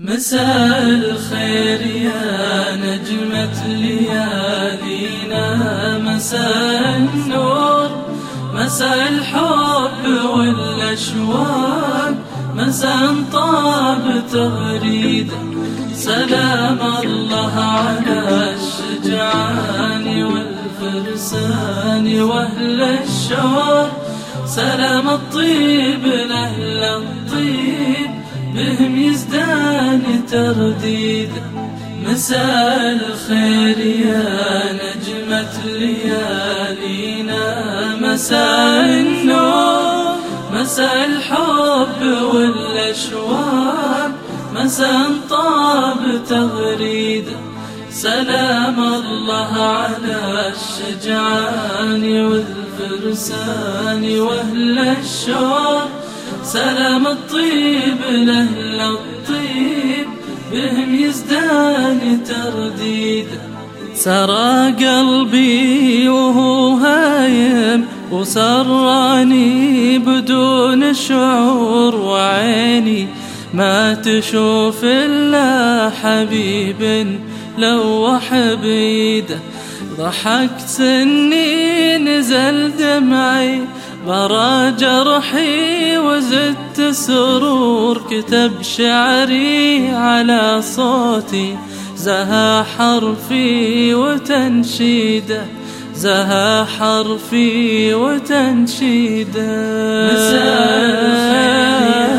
مساء الخير يا نجمة ليالينا. مساء النور مساء الحب والأشواق مساء طاب تغريد. سلام الله على الشجعان والفرسان وأهل الشوق سلام الطيب لأهل الطيب. بهم يزدان ترديد. مساء الخير يا نجمة ليالينا. مساء النور مساء الحب والأشواق مساء طاب تغريد. سلام الله على الشجعان والفرسان وأهل الشوق سلام الطيب لأهل الطيب بهم يزدان ترديد. سرى قلبي وهو هايم وسراني بدون شعور وعيني. ما تشوف إلا حبيب لوح بيده ضحكت إني نزل دمعي برا جرحي وزدت سرور كتب شعري على صوتي. زها حرفي وتنشيده زها حرفي وتنشيده. مساء الخير يا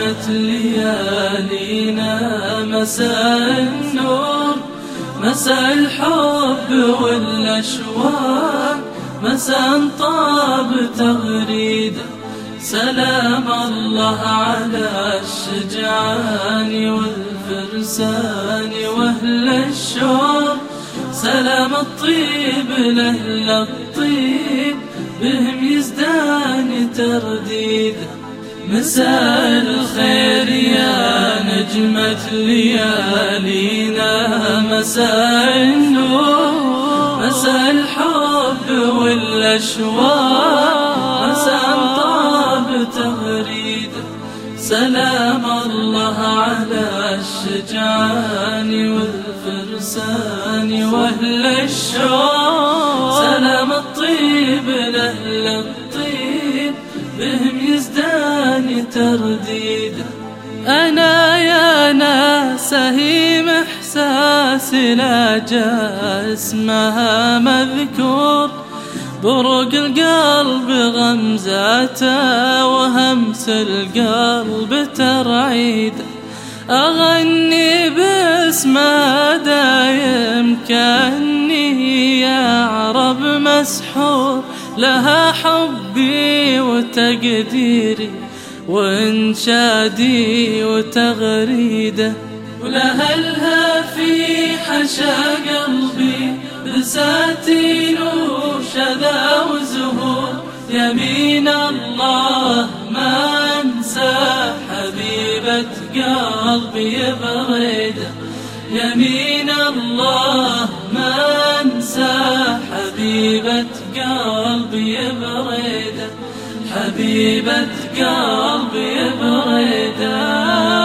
نجمة ليالينا مساء النور مساء الحب والأشواق. مساء طاب تغريد. سلام الله على الشجعان والفرسان وأهل الشوق سلام الطيب لأهل الطيب بهم يزدان ترديد. مساء الخير يا نجمة ليالينا. مساء النور مساء الحب. والأشواق. مساء طاب تغريد سلام الله على الشجعان والفرسان وأهل الشوق سلام الطيب لأهل الطيب. بهم يزدان ترديد. أنا يا ناس هيم إحساسي لا جاء اسمها مذكور. برق القلب غمزاته وهمس القلب ترعيد أغني باسمها دايم كأني يا عرب مسحور. لها حبي وتقديري وانشادي وتغريده. ولها لها في حشا قلبي بساتين وشذا وزهور يمين الله ما انسى. حبيبة قلبي بريده يمين الله ما انسى. حبيبة قلبي بريده حبيبة قلبي بريده